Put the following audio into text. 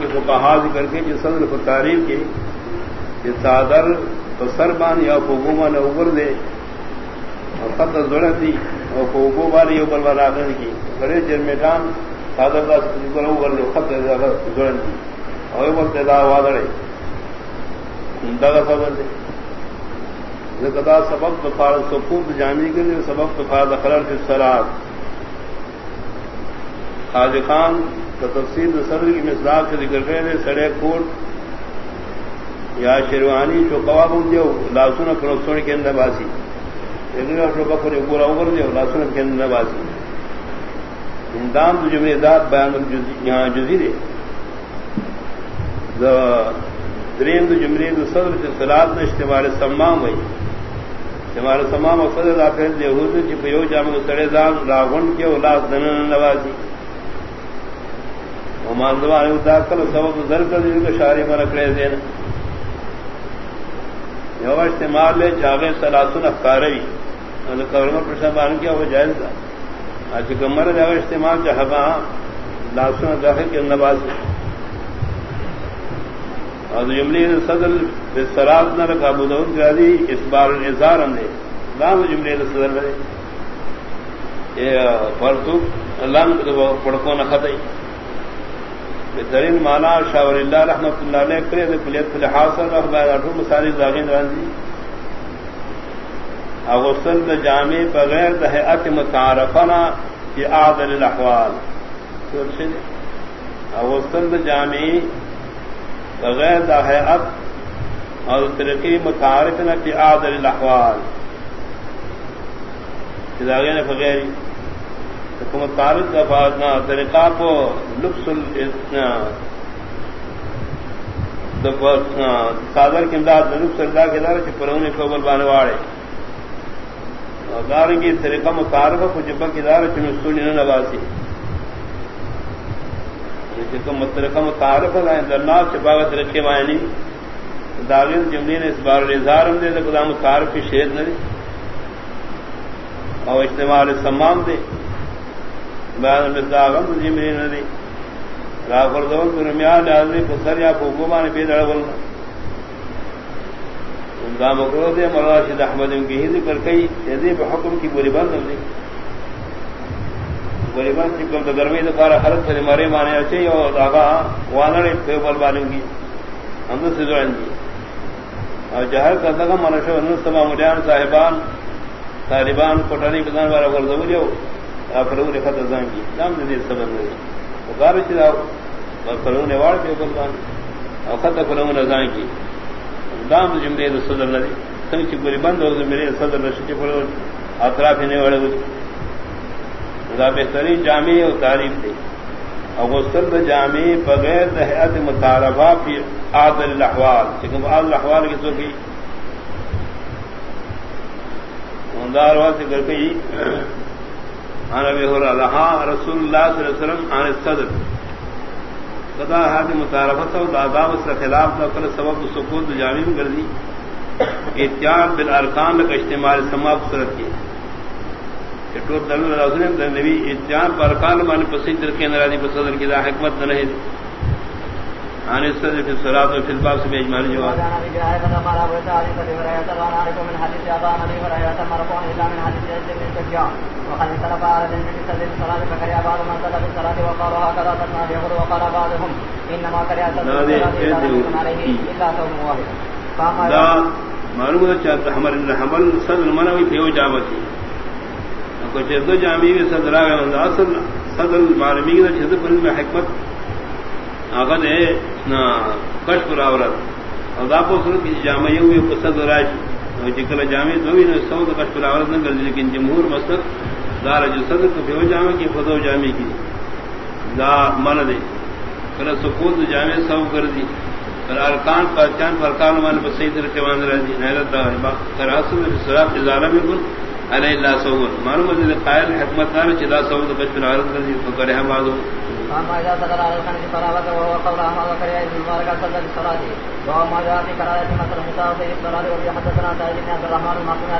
کے فقہا ذکر کے جس صدر کو تعریف کی کہ صادر تو سربان یا فوگوما نے ابر دے اور خط ضرورت دی اور فوگو باری اوپر والا کی۔ بڑے جرمیٹان صادر دا ابر دے خط ضرورت دی اور اوپر تیدا وادڑے دگا صدر دے۔ زکدا سبب تو فارغ سکوت جامی کے لیے، سبب تو فارغ خلر فی الصلاۃ خاج خان تو تفصیل صدر کی مثلاق سے ذکر کرے سڑے کوٹ یا شیروانی جو قواب دے لاسن فروخت کے اندر باسی۔ بکر پورا اوبر دے لاسن کے اندر باسی۔ ہندام تو جمع داد بیان یہاں جزی دے۔ درین تو جمری تو صدر سے سلاد میں اشتمال سمام ہوئی۔ ہمارے تمام اقصد داخل دے ہوئے چپیو جامع سڑے دان راغن کے اولاد دن نوازی داخل سبب در کر دیں گے شاری میں رکھے دین۔ یو استعمال لے جاگے سلاسن افکاروی کورما پرشن بان کیا وہ جائز تھا آج کمر جاگا استعمال چاہبا لاسن داخل کے نواز۔ اور جملی صدر سراب نہ رکھا بدھ گادی اس بار اظہار نے۔ لام جملے صدر رہے یہ فرتو اللہ نے پڑکو نہ خطئی بہترین مانا شاور اللہ رحمت اللہ علیہ کرے کلیت حاصل مساری زاغین رانزی اغسل جامع بغیر دہت متعارفنا کی عادل الاحوال۔ اغسل جامع بغیر دہت اور ترقی متعارفنا کی عادل الاحوال۔ زاغین بغیر۔ حکومت تعارف کا فاضنا طریقہ کو لبس سادر کے امداد لبس اللہ کے دار پرونے کو بل بانے واڑے دار کی طریقہ متعارف کو جبا کی دار چنسونی نہ نواسی یعنی طریقہ متعارف ہے درنا چپاوت رکھے معنی داغل جمنی نے اس بار اظہار ہم دے، تو خدا متعارف کی شیر نہ دے۔ اور اجتماع سمام دے۔ بیان مداغم جمری فردون پسر یا پید اڑولنا دا مکرو دے احمد ان کی ہی ذکر کئی یدی بحکم کی بوری بند ہم دی بند چکم گرمی دا پارا خلق سے مارے مانے اچھے اور آگا وانڑے بل بانوں کی ہم دا سزوان دی۔ اور جہر کرتا گا منشو انستما مجان صاحبان طالبان کوٹانی بدان بارا غرزو لیو فرو نے خط ازان کی نام نے دیر سبب نہیں وہ چلا فرو نے واڑ پہ بلوان اور خط فرو نے ازان کی دام جملے دو صدر نہ سنگ چی گوری بند ہو میرے صدر نشی چی فرو اطراف نے وڑے ہوئی دا بہترین جامع اور تعریف تھی اور وہ سرد جامع بغیر دہیات مطالبہ پھر عادل الاحوال. چکم عادل الاحوال کی تو کی؟ دار سے کر کے عن ابي هريره رسول الله صلى الله عليه وسلم عن الصدر. قضا هذه متعارفه وآداب اس خلاف نقل سبب سقوط جامع میں کر دی اتیان بالارکان کا اجتماع سماپ صورت کی ٹوٹ دل نبی اتیان پر ارکان مان پسند کے ناراضی پسند کی دا حکمت نہ نہیں عن السد في الصلاة وفي الباب سبي اجمال جواب وقد انطلق على ذنب سد الصلاة فكره بعض من صلى في الصلاة وقالوا هكذا تسمع يقول وقال بعضهم إنما كره سد عليه إلا ثوم واحد معلوم ہے چاہتا ہمارے حمل صدر منوی پیو جامتی کچھ دو جامی میں صدر آگئے اصل صدر معلومی کی چھت پر میں حکمت آغد ہے جی کشف راورت اور داپو سنو کسی جامع ہوئی قصد راج جکل جامع دو بھی سو کشف راورت نہ کر لیکن جمہور مستق دار جو صدر کو بیو جامع کی خدو جامع کی. دا من دے. کل سکوت جامع سو کر دی. پر ارکان پر چان پر ارکان من پر صحیح طرح مان رہا دی. حیرت دا کر اصل میں سراب ازالہ میں کن. علی اللہ سوور معلوم ہے قائل حکمت دار چدا سو تو بچ عارض کر دی. تو کرے ہم آدو اما اذا صدر على الخنج فراغت وهو قول احمد وكريه ابن مبارك صلى في الصلاه وهو ما جاء في قراءه مثل موسى في الصلاه وفي حدثنا سعيد بن عبد الرحمن المعصوم